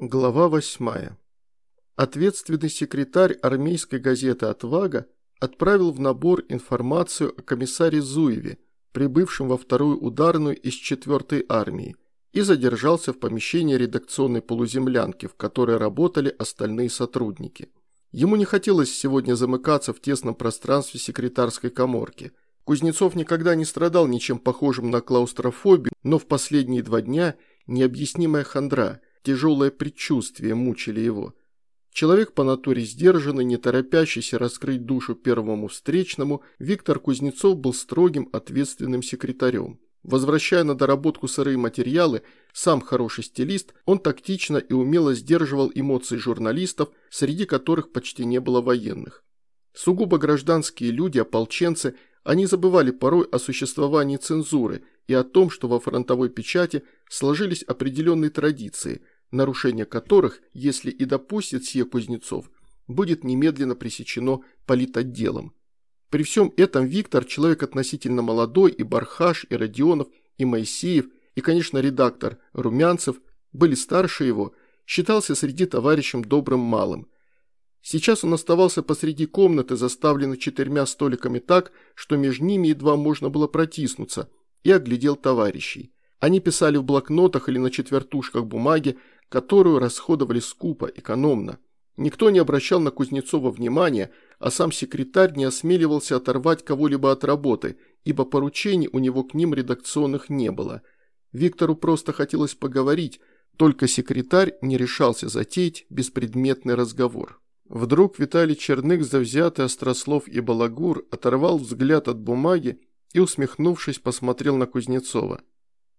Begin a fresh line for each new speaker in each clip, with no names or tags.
Глава 8. Ответственный секретарь армейской газеты «Отвага» отправил в набор информацию о комиссаре Зуеве, прибывшем во вторую ударную из 4-й армии, и задержался в помещении редакционной полуземлянки, в которой работали остальные сотрудники. Ему не хотелось сегодня замыкаться в тесном пространстве секретарской коморки. Кузнецов никогда не страдал ничем похожим на клаустрофобию, но в последние два дня необъяснимая хандра – тяжелое предчувствие мучили его. Человек по натуре сдержанный, не торопящийся раскрыть душу первому встречному, Виктор Кузнецов был строгим, ответственным секретарем. Возвращая на доработку сырые материалы, сам хороший стилист, он тактично и умело сдерживал эмоции журналистов, среди которых почти не было военных. Сугубо гражданские люди, ополченцы, они забывали порой о существовании цензуры и о том, что во фронтовой печати сложились определенные традиции – нарушение которых, если и допустит сие Кузнецов, будет немедленно пресечено политотделом. При всем этом Виктор, человек относительно молодой, и Бархаш, и Родионов, и Моисеев, и, конечно, редактор Румянцев были старше его, считался среди товарищем добрым малым. Сейчас он оставался посреди комнаты, заставленной четырьмя столиками так, что между ними едва можно было протиснуться, и оглядел товарищей. Они писали в блокнотах или на четвертушках бумаги, которую расходовали скупо, экономно. Никто не обращал на Кузнецова внимания, а сам секретарь не осмеливался оторвать кого-либо от работы, ибо поручений у него к ним редакционных не было. Виктору просто хотелось поговорить, только секретарь не решался затеять беспредметный разговор. Вдруг Виталий Черных, завзятый Острослов и Балагур, оторвал взгляд от бумаги и, усмехнувшись, посмотрел на Кузнецова.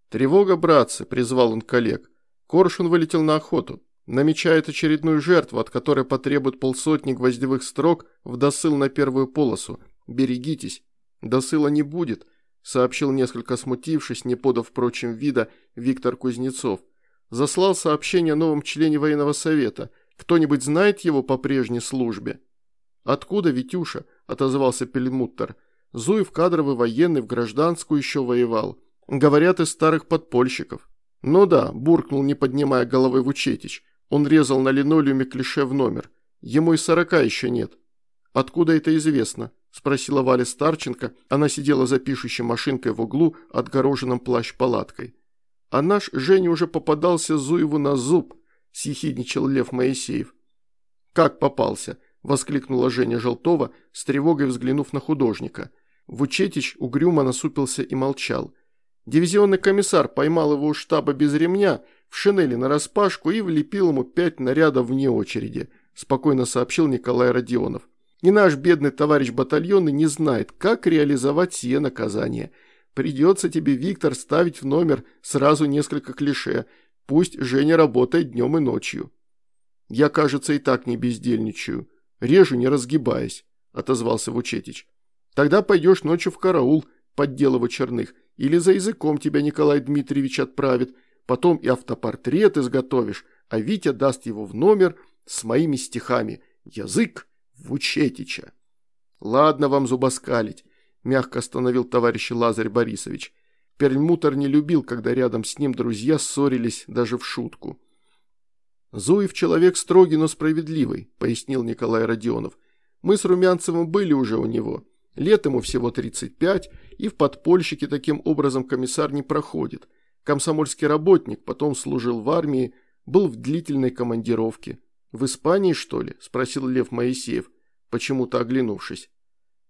«Тревога, братцы!» – призвал он коллег. Коршун вылетел на охоту. Намечает очередную жертву, от которой потребует полсотни гвоздевых строк в досыл на первую полосу. Берегитесь. Досыла не будет, сообщил несколько смутившись, не подав впрочем вида, Виктор Кузнецов. Заслал сообщение о новом члене военного совета. Кто-нибудь знает его по прежней службе? Откуда, Витюша? отозвался Пельмуттер. Зуев кадровый военный в гражданскую еще воевал. Говорят, из старых подпольщиков. «Ну да», – буркнул, не поднимая головы Вучетич. Он резал на линолеуме клише в номер. Ему и сорока еще нет. «Откуда это известно?» – спросила Валя Старченко. Она сидела за пишущей машинкой в углу, отгороженном плащ-палаткой. «А наш Женя уже попадался Зуеву на зуб», – съехидничал Лев Моисеев. «Как попался?» – воскликнула Женя Желтова, с тревогой взглянув на художника. Вучетич угрюмо насупился и молчал. Дивизионный комиссар поймал его у штаба без ремня, в шинели нараспашку и влепил ему пять нарядов вне очереди, спокойно сообщил Николай Родионов. И наш бедный товарищ батальонный не знает, как реализовать сие наказание. Придется тебе, Виктор, ставить в номер сразу несколько клише. Пусть Женя работает днем и ночью. Я, кажется, и так не бездельничаю. Режу, не разгибаясь, отозвался Вучетич. Тогда пойдешь ночью в караул, подделывать черных, или за языком тебя Николай Дмитриевич отправит, потом и автопортрет изготовишь, а Витя даст его в номер с моими стихами «Язык Вучетича». «Ладно вам зубоскалить», – мягко остановил товарищ Лазарь Борисович. Перельмутер не любил, когда рядом с ним друзья ссорились даже в шутку. «Зуев человек строгий, но справедливый», – пояснил Николай Родионов. «Мы с Румянцевым были уже у него. Лет ему всего 35, и в подпольщике таким образом комиссар не проходит. Комсомольский работник, потом служил в армии, был в длительной командировке. «В Испании, что ли?» – спросил Лев Моисеев, почему-то оглянувшись.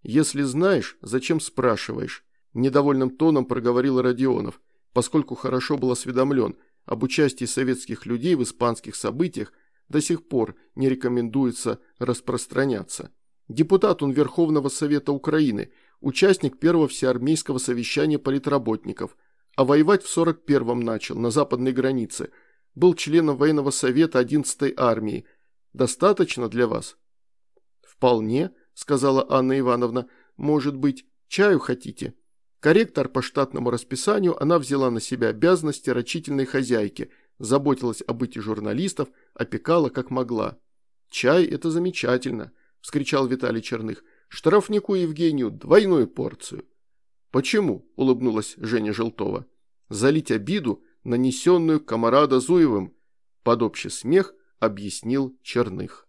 «Если знаешь, зачем спрашиваешь?» – недовольным тоном проговорил Родионов, поскольку хорошо был осведомлен об участии советских людей в испанских событиях, до сих пор не рекомендуется распространяться. Депутат он Верховного Совета Украины, участник первого всеармейского совещания политработников, а воевать в 41-м начал, на западной границе. Был членом военного совета 11-й армии. Достаточно для вас? Вполне, сказала Анна Ивановна. Может быть, чаю хотите? Корректор по штатному расписанию, она взяла на себя обязанности рачительной хозяйки, заботилась о быте журналистов, опекала как могла. Чай – это замечательно –– вскричал Виталий Черных. «Штрафнику Евгению двойную порцию». «Почему?» – улыбнулась Женя Желтова. «Залить обиду, нанесенную комарада Зуевым». под общий смех объяснил Черных.